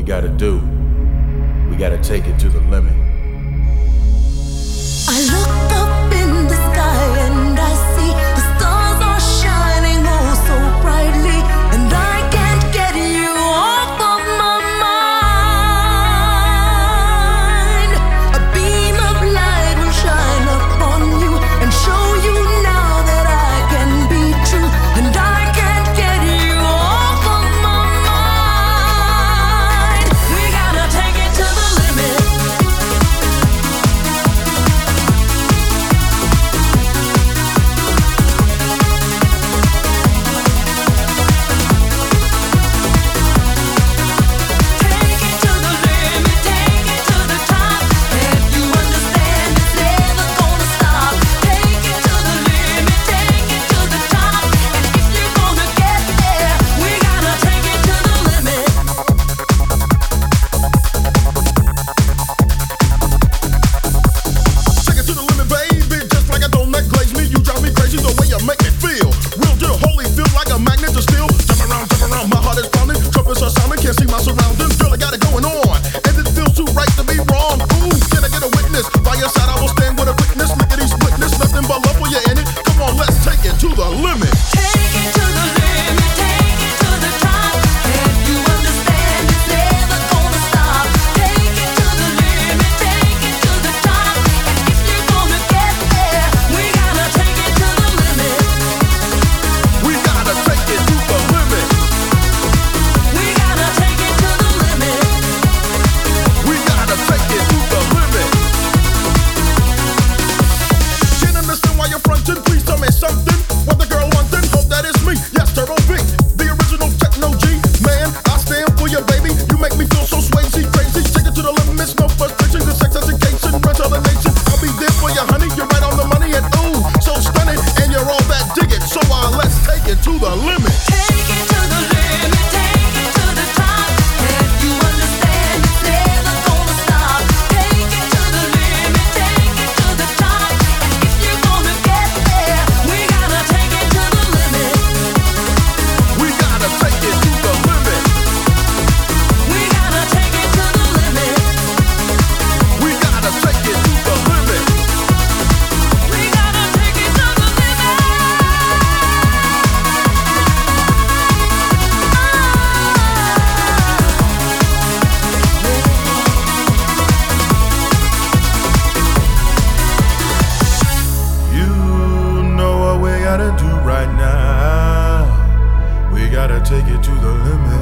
we gotta do. We gotta take it to the limit. I look limit. Take ilerleme